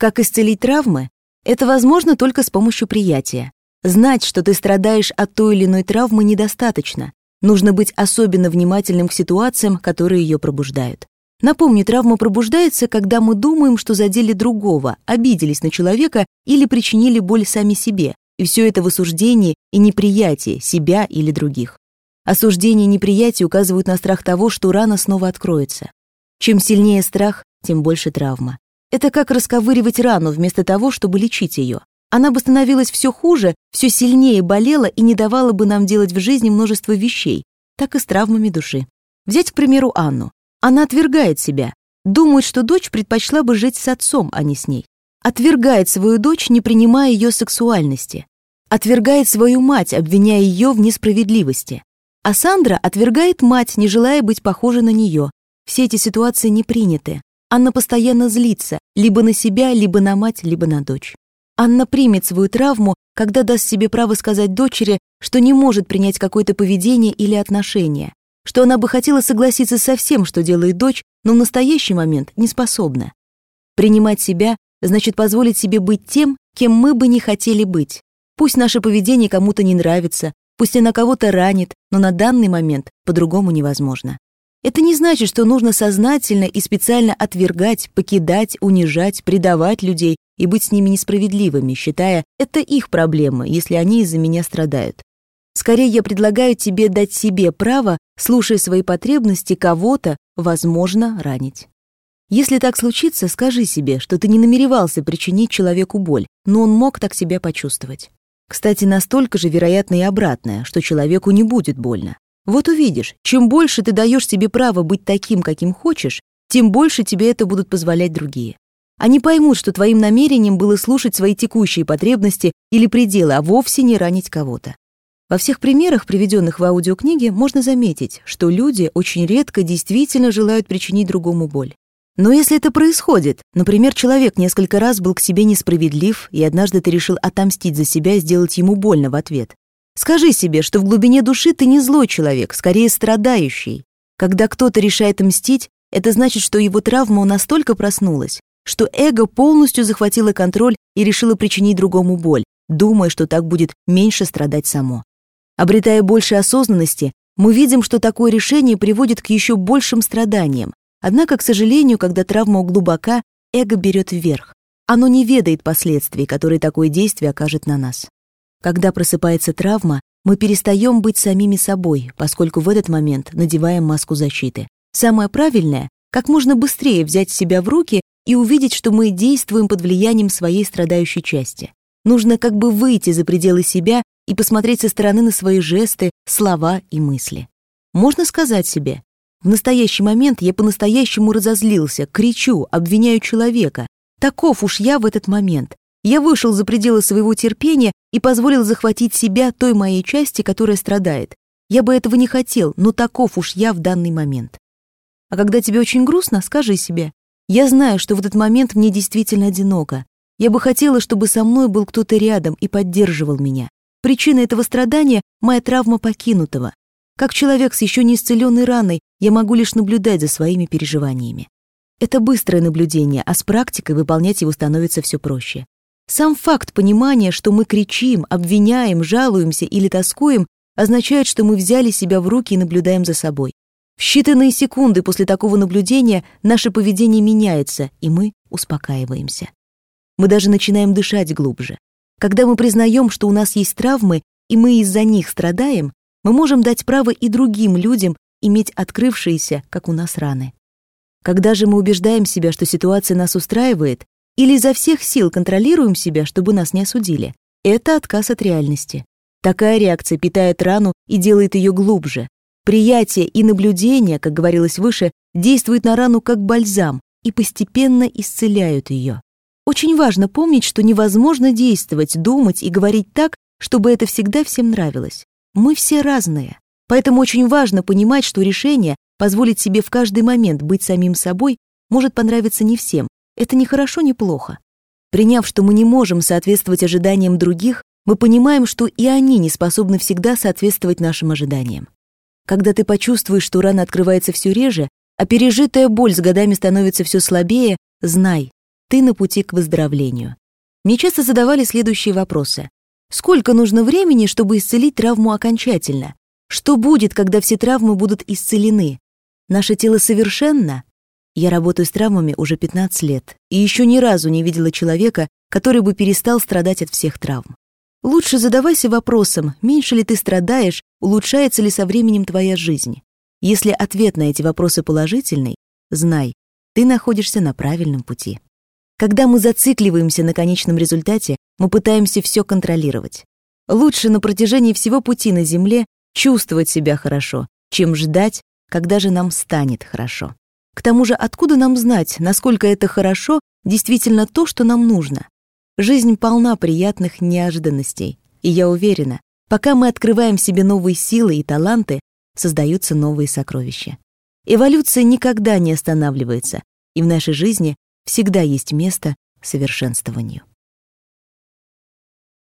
Как исцелить травмы? Это возможно только с помощью приятия. Знать, что ты страдаешь от той или иной травмы, недостаточно. Нужно быть особенно внимательным к ситуациям, которые ее пробуждают. Напомню, травма пробуждается, когда мы думаем, что задели другого, обиделись на человека или причинили боль сами себе, и все это в осуждении и неприятии себя или других. Осуждение и неприятие указывают на страх того, что рана снова откроется. Чем сильнее страх, тем больше травма. Это как расковыривать рану вместо того, чтобы лечить ее. Она бы становилась все хуже, все сильнее болела и не давала бы нам делать в жизни множество вещей, так и с травмами души. Взять, к примеру, Анну. Она отвергает себя, думает, что дочь предпочла бы жить с отцом, а не с ней. Отвергает свою дочь, не принимая ее сексуальности. Отвергает свою мать, обвиняя ее в несправедливости. А Сандра отвергает мать, не желая быть похожей на нее. Все эти ситуации не приняты. Анна постоянно злится, либо на себя, либо на мать, либо на дочь. Анна примет свою травму, когда даст себе право сказать дочери, что не может принять какое-то поведение или отношение, что она бы хотела согласиться со всем, что делает дочь, но в настоящий момент не способна. Принимать себя значит позволить себе быть тем, кем мы бы не хотели быть. Пусть наше поведение кому-то не нравится, пусть она кого-то ранит, но на данный момент по-другому невозможно. Это не значит, что нужно сознательно и специально отвергать, покидать, унижать, предавать людей и быть с ними несправедливыми, считая, это их проблема, если они из-за меня страдают. Скорее, я предлагаю тебе дать себе право, слушая свои потребности, кого-то, возможно, ранить. Если так случится, скажи себе, что ты не намеревался причинить человеку боль, но он мог так себя почувствовать. Кстати, настолько же вероятно и обратное, что человеку не будет больно. Вот увидишь, чем больше ты даешь себе право быть таким, каким хочешь, тем больше тебе это будут позволять другие. Они поймут, что твоим намерением было слушать свои текущие потребности или пределы, а вовсе не ранить кого-то. Во всех примерах, приведенных в аудиокниге, можно заметить, что люди очень редко действительно желают причинить другому боль. Но если это происходит, например, человек несколько раз был к себе несправедлив, и однажды ты решил отомстить за себя и сделать ему больно в ответ, Скажи себе, что в глубине души ты не злой человек, скорее страдающий. Когда кто-то решает мстить, это значит, что его травма настолько проснулась, что эго полностью захватило контроль и решило причинить другому боль, думая, что так будет меньше страдать само. Обретая больше осознанности, мы видим, что такое решение приводит к еще большим страданиям. Однако, к сожалению, когда травма глубока, эго берет вверх. Оно не ведает последствий, которые такое действие окажет на нас. Когда просыпается травма, мы перестаем быть самими собой, поскольку в этот момент надеваем маску защиты. Самое правильное — как можно быстрее взять себя в руки и увидеть, что мы действуем под влиянием своей страдающей части. Нужно как бы выйти за пределы себя и посмотреть со стороны на свои жесты, слова и мысли. Можно сказать себе, в настоящий момент я по-настоящему разозлился, кричу, обвиняю человека. Таков уж я в этот момент. Я вышел за пределы своего терпения и позволил захватить себя той моей части, которая страдает. Я бы этого не хотел, но таков уж я в данный момент. А когда тебе очень грустно, скажи себе, я знаю, что в этот момент мне действительно одиноко. Я бы хотела, чтобы со мной был кто-то рядом и поддерживал меня. Причина этого страдания — моя травма покинутого. Как человек с еще не исцеленной раной, я могу лишь наблюдать за своими переживаниями. Это быстрое наблюдение, а с практикой выполнять его становится все проще. Сам факт понимания, что мы кричим, обвиняем, жалуемся или тоскуем, означает, что мы взяли себя в руки и наблюдаем за собой. В считанные секунды после такого наблюдения наше поведение меняется, и мы успокаиваемся. Мы даже начинаем дышать глубже. Когда мы признаем, что у нас есть травмы, и мы из-за них страдаем, мы можем дать право и другим людям иметь открывшиеся, как у нас, раны. Когда же мы убеждаем себя, что ситуация нас устраивает, или изо всех сил контролируем себя, чтобы нас не осудили. Это отказ от реальности. Такая реакция питает рану и делает ее глубже. Приятие и наблюдение, как говорилось выше, действуют на рану как бальзам и постепенно исцеляют ее. Очень важно помнить, что невозможно действовать, думать и говорить так, чтобы это всегда всем нравилось. Мы все разные. Поэтому очень важно понимать, что решение позволить себе в каждый момент быть самим собой может понравиться не всем, это не хорошо, не плохо. Приняв, что мы не можем соответствовать ожиданиям других, мы понимаем, что и они не способны всегда соответствовать нашим ожиданиям. Когда ты почувствуешь, что рана открывается все реже, а пережитая боль с годами становится все слабее, знай, ты на пути к выздоровлению. Мне часто задавали следующие вопросы. Сколько нужно времени, чтобы исцелить травму окончательно? Что будет, когда все травмы будут исцелены? Наше тело совершенно? Я работаю с травмами уже 15 лет и еще ни разу не видела человека, который бы перестал страдать от всех травм. Лучше задавайся вопросом, меньше ли ты страдаешь, улучшается ли со временем твоя жизнь. Если ответ на эти вопросы положительный, знай, ты находишься на правильном пути. Когда мы зацикливаемся на конечном результате, мы пытаемся все контролировать. Лучше на протяжении всего пути на Земле чувствовать себя хорошо, чем ждать, когда же нам станет хорошо. К тому же, откуда нам знать, насколько это хорошо действительно то, что нам нужно? Жизнь полна приятных неожиданностей, и я уверена, пока мы открываем себе новые силы и таланты, создаются новые сокровища. Эволюция никогда не останавливается, и в нашей жизни всегда есть место совершенствованию.